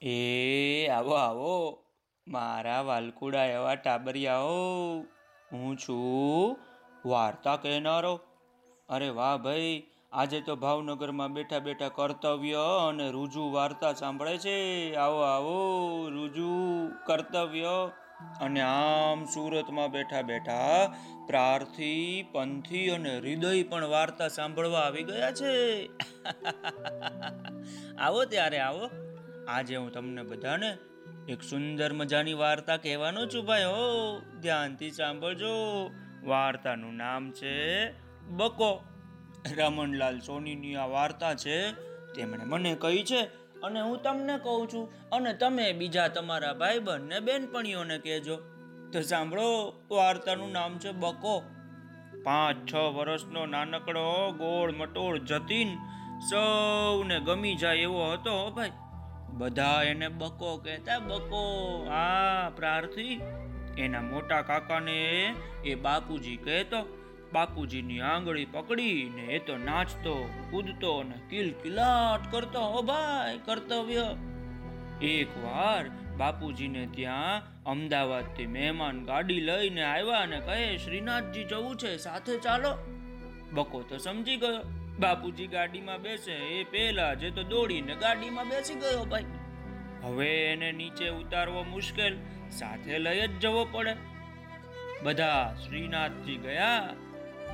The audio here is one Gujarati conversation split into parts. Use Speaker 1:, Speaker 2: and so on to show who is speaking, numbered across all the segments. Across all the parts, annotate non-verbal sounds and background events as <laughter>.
Speaker 1: એ આવો આવો. મારા વાલકુડા એવા ટાબરિયાઓ. હું છું વાર્તા કહેનારો. અરે વાહ ભાઈ, આજે તો ભાવનગરમાં બેઠા બેઠા કર્તવ્ય અને રુજુ વાર્તા સાંભળે છે. આવો આવો, રુજુ કર્તવ્ય. અને આમ સુરતમાં બેઠા બેઠા પ્રાર્થી, પંથી અને હૃદય પણ વાર્તા સાંભળવા આવી ગયા છે. <laughs> આવો ત્યારે આવો. આજે હું તમને બધાને એક સુંદર મજાની વાર્તા કહેવાનો છું ભાઈ. હો, ધ્યાનથી સાંભળજો. વાર્તાનું નામ છે બકો. રમણલાલ સોનીની આ વાર્તા છે, તેમણે મને કહી છે અને હું તમને કહું છું અને તમે બીજા તમારા ભાઈ ને બેનપણીઓને કહેજો. તો સાંભળો, વાર્તાનું નામ છે બકો. પાંચ, છ વર્ષનો નાનકડો ગોળ મટોળ જતીન સૌને ગમી જાય એવો હતો ભાઈ. બધા એને બકો કહેતા, બકો, આ પ્રાર્થી. એના મોટા કાકાને એ બાપુજી કહેતો, બાપુજીની આંગળી પકડીને એ તો નાચતો, કૂદતો ને કિલકિલાટ કરતો હો ભાઈ, કર્તવ્ય. એક વાર બાપુજીને ત્યાં અમદાવાદથી મહેમાન ગાડી લઈને આવ્યા અને કહે, શ્રીનાથજી જવું છે, સાથે ચાલો. બકો તો સમજી ગયો. બાપુજી ગાડીમાં બેસે, એ પહેલા જે તો દોડીને ગાડીમાં બેસી ગયો ભાઈ. હવે એને નીચે ઉતારવો મુશ્કેલ, સાથે લઈ જ જવો પડે. બધા શ્રીનાથજી ગયા,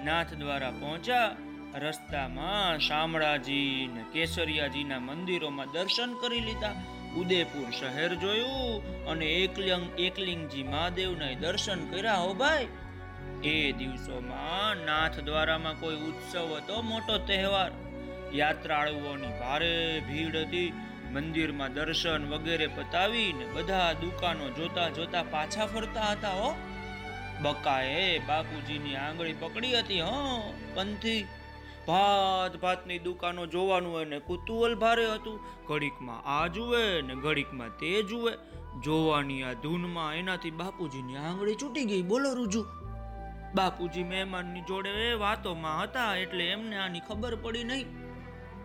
Speaker 1: નાથ દ્વારા પહોંચ્યા, રસ્તામાં શામળાજી ને કેસરિયાજીના મંદિરોમાં દર્શન કરી લીધા. ઉદયપુર શહેર જોયું અને એકલિંગ, એકલિંગજી મહાદેવના દર્શન કર્યા, હો ભાઈ. એ દિવસોમાં નાથ દ્વારામાં કોઈ ઉત્સવ હતો? મોટો તહેવાર. યાત્રાળુઓની ભારે ભીડ હતી. મંદિરમાં દર્શન વગેરે પતાવીને બધા દુકાનો જોતા જોતા પાછા ફરતા હતા, હો. બકાએ બાપુજીની આંગળી પકડી હતી, હો, પંથી. ભાત ભાતની દુકાનો જોવાનું એને કુતૂહલ ભારે હતું. ઘડીકમાં આ જુએ ને ઘડીકમાં તે જુએ જોવાની આ ધૂનમાં એનાથી બાપુજીની આંગળી છૂટી ગઈ. બોલો, રૂજુ. બાપુજી મહેમાનની જોડે વાતોમાં હતા એટલે એમને આની ખબર પડી નહીં.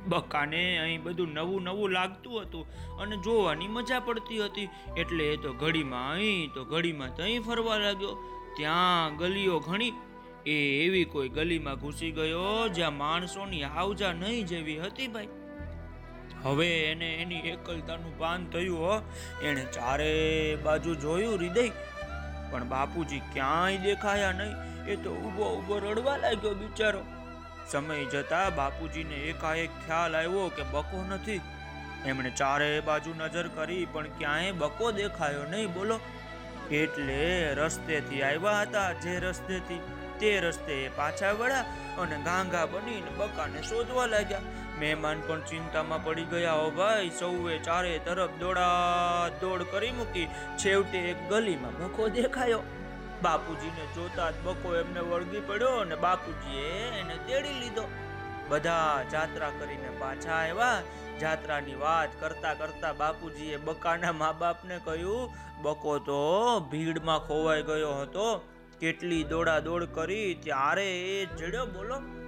Speaker 1: બકાને અહીં બધું નવું નવું લાગતું હતું અને જોવાની મજા પડતી હતી. એટલે એ તો ઘડીમાં અહીં, તો ઘડીમાં તહીં ફરવા લાગ્યો. ત્યાં ગલીઓ ઘણી. એ એવી કોઈ ગલીમાં ઘૂસી ગયો જ્યાં માણસોની આવજા નહીં જેવી હતી ભાઈ. હવે એને એની એકલતાનું ભાન થયું હો. એણે ચારે બાજુ જોયું હૃદય. પણ બાપુજી ક્યાંય દેખાયા નહીં. એ તો ઊભો ઊભો રડવા લાગ્યો બિચારો. સમય જતા બાપુજીને એકાએક ખ્યાલ આવ્યો કે બકો નથી. એમણે ચારે બાજુ નજર કરી, પણ ક્યાંય બકો દેખાયો નહીં. બોલો, એટલે રસ્તેથી આવ્યા હતા. જે રસ્તેથી તે રસ્તે પાછા વળ્યા અને ગાંગા બનીને બકાને શોધવા લાગ્યા. મહેમાન પણ ચિંતામાં પડી ગયા. હો ભાઈ, સૌએ ચારે તરફ દોડા દોડ કરી મૂકી. છેવટે એક ગલીમાં બકો દેખાયો. બાપુજીને જોતા જ બકો એમને વળગી પડ્યો અને બાપુજીએ એને તેડી લીધો. બધા જાત્રા કરીને પાછા આવ્યા. જાત્રાની વાત કરતા કરતા બાપુજીએ બકાના મા બાપને કહ્યું, બકો તો ભીડમાં ખોવાઈ ગયો હતો. કેટલી દોડા દોડ કરી, ત્યારે એ જડ્યો બોલો.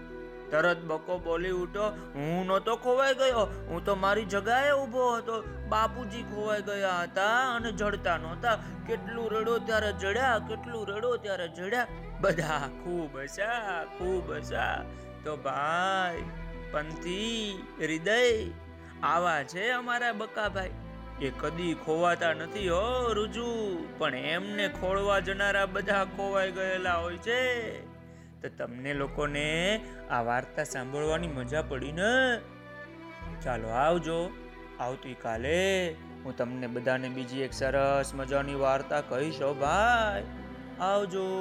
Speaker 1: તરત બકો બોલી ઉઠો હું નહોતો ખોવાઈ ગયો. હું તો મારી જગાએ ઊભો હતો. બાપુજી ખોવાઈ ગયા હતા અને જડતા નહોતા. કેટલું રડો ત્યારે જડ્યા, કેટલું રડો ત્યારે જડ્યા. બધા ખૂબ હસા ખૂબ હસા તો ભાઈ, પંથી, હૃદય, આવા છે અમારા બકાભાઈ. એ કદી ખોવાતા નથી હો રુજુ, પણ એમને ખોળવા જનારા બધા ખોવાઈ ગયેલા હોય છે. તો તમને લોકોને આ વાર્તા સાંભળવાની મજા પડી ને? ચાલો આવજો. આવતીકાલે હું તમને બધાને બીજી એક સરસ મજાની વાર્તા કહીશ. ભાઈ. આવજો.